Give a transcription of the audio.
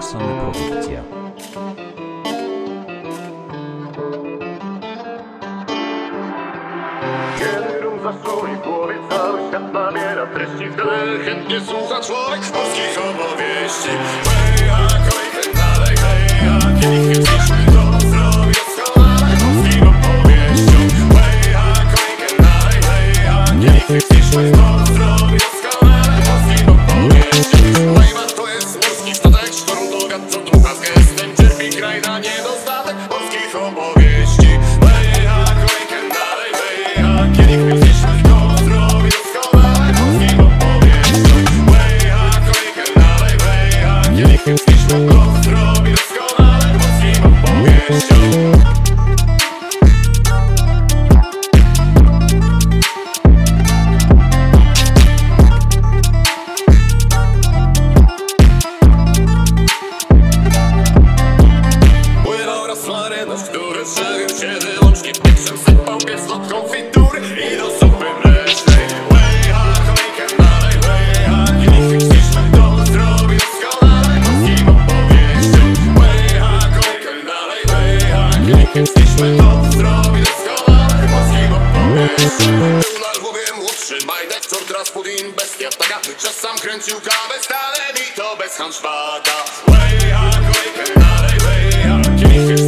Same Produkcja. Kiedy rum zasłoni w głowie cały świat nabiera treści Wtedy chętnie słucha człowiek polskich Get it. Idźmy to zdrowie doskonale polskiego pomysłu Tunel głowie młodszy bajdektor, transpudin, bestia taka Czas sam kręcił kawę, stale mi to bez hanszwata Way jak, way, dalej, way jak,